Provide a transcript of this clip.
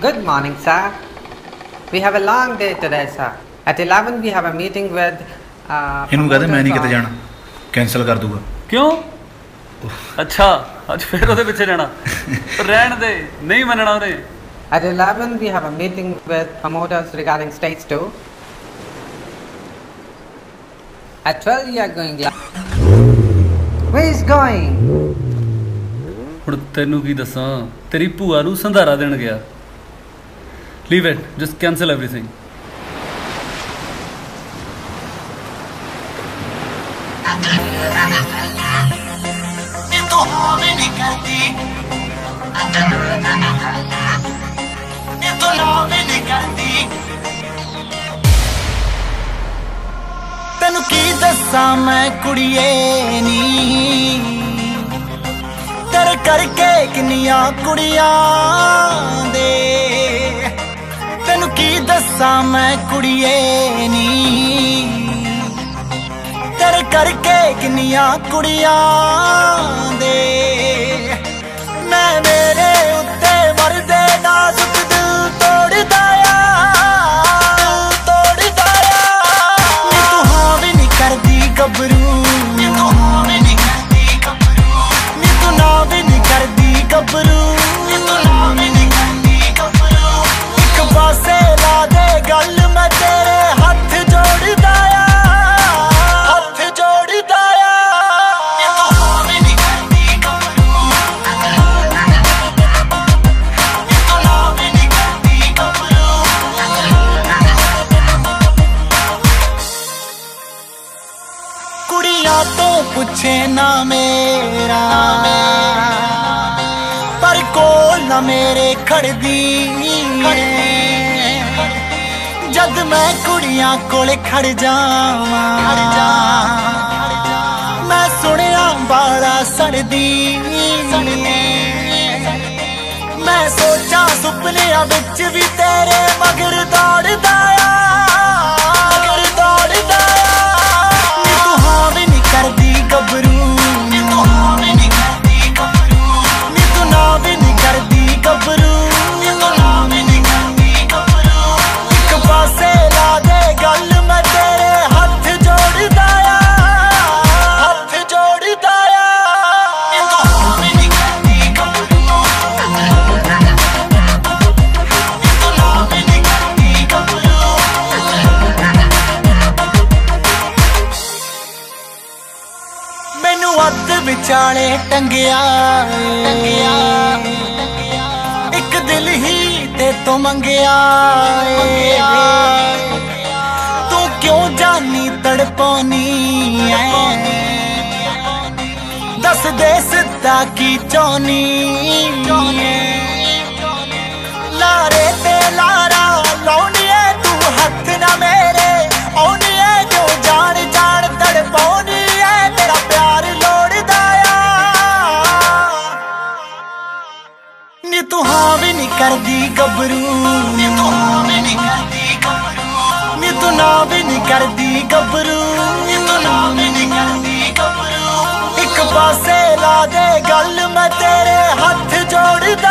Good morning, sir. We have a long day today, sir. At 11, we have a meeting with. Uh, ਇਹਨੂੰ ਕਹਦੇ ਮੈਂ ਨਹੀਂ ਕਿਤੇ ਜਾਣਾ ਕੈਨਸਲ ਕਰ ਦੂਗਾ ਕਿਉਂ ਅੱਛਾ ਅੱਜ ਫੇਰ ਉਹਦੇ ਪਿੱਛੇ ਜਾਣਾ ਰਹਿਣ ਦੇ ਨਹੀਂ ਮੰਨਣਾ ਉਹਨੇ At 11, we have a meeting with promoters regarding stage 2. At 12, we are going live. Where is going? ਹੁਣ ਤੈਨੂੰ ਕੀ ਦੱਸਾਂ ਤੇਰੀ ਭੂਆ ਨੂੰ ਸੰਧਾਰਾ ਦੇਣ ਗਿਆ Leave it. Just cancel everything. ਤੈਨੂੰ ਕੀ ਦੱਸਾਂ ਮੈਂ ਕੁੜੀਏ ਨੀ ਤੇਰੇ ਕਰਕੇ ਕਿੰਨੀਆਂ ਕੁੜੀਆਂ ਦੱਸਾਂ ਮੈਂ ਕੁੜੀਏ ਨੀ। ਤੇਰੇ ਕਰਕੇ ਕਿੰਨੀਆਂ ਕੁੜੀਆਂ ਦੇ। ਮੈਂ ਮੇਰੇ ਉੱਤੇ ਵਰਦੇ ਨਾਜ਼ੁਕ ਦਿਲ ਤੋੜਦਾ ਆ। ਤੋੜਦਾ ਆ। ਨੀ ਤੂੰ ਹਾਂ ਵੀ ਨਹੀਂ ਕਰਦੀ ਗੱਭਰੂ। ਨੀ ਤੂੰ ਹਾਂ ਵੀ ਨਹੀਂ ਕਰਦੀ ਗੱਭਰੂ। ਨੀ ਤੂੰ ਨਾ ਵੀ ਨਹੀਂ ਕਰਦੀ ਗੱਭਰੂ। ਨਾ ਮੇਰਾ। ਪਰ ਕੋਲ ਨਾ ਮੇਰੇ ਖੜਦੀ। ਜਦ ਮੈਂ ਕੁੜੀਆਂ ਕੋਲੇ ਖੜ ਜਾਵਾਂ। ਮੈਂ ਸੁਣਿਆ ਬਾਲਾ ਸੜਦੀ। ਮੈਂ ਸੋਚਾਂ ਸੁਪਨਿਆਂ ਵਿੱਚ ਵੀ ਤੇਰੇ ਮਗਰ ਦੌੜਦਾ ਅੱਧ ਵਿਚਾਲੇ ਟੰਗਿਆ ਟੰਗਿਆ ਇੱਕ ਦਿਲ ਹੀ ਤੇ ਤੋਂ ਮੰਗਿਆ। ਤੂੰ ਕਿਉਂ ਜਾਨੀ ਤੜਪਾਉਣੀ ਐ ਦੱਸ ਦੇ ਸਿੱਧਾ ਕੀ ਚਾਹਨੀ ਲਾਰੇ ਨੀ ਤੂੰ ਹਾਂ ਵੀ ਨਹੀਂ ਕਰਦੀ ਗੱਬਰੂ ਨੀ ਤੂੰ ਹਾਂ ਵੀ ਨਹੀਂ ਕਰਦੀ ਗੱਭਰੂ। ਨੀ ਤੂੰ ਨਾ ਵੀ ਨਹੀਂ ਕਰਦੀ ਗੱਬਰੂ ਨੀ ਤੂੰ ਨਾ ਵੀ ਨਹੀਂ ਕਰਦੀ ਗੱਬਰੂ ਇੱਕ ਪਾਸੇ ਲਾ ਦੇ ਗੱਲ ਮੈਂ ਤੇਰੇ ਹੱਥ ਜੋੜਦਾ।